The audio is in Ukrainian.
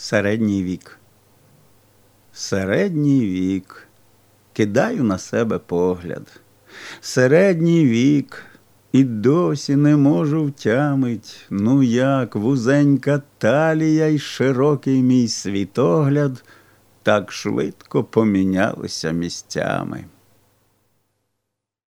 Середній вік. Середній вік. Кидаю на себе погляд. Середній вік. І досі не можу втямить, ну як вузенька талія й широкий мій світогляд так швидко помінялися місцями.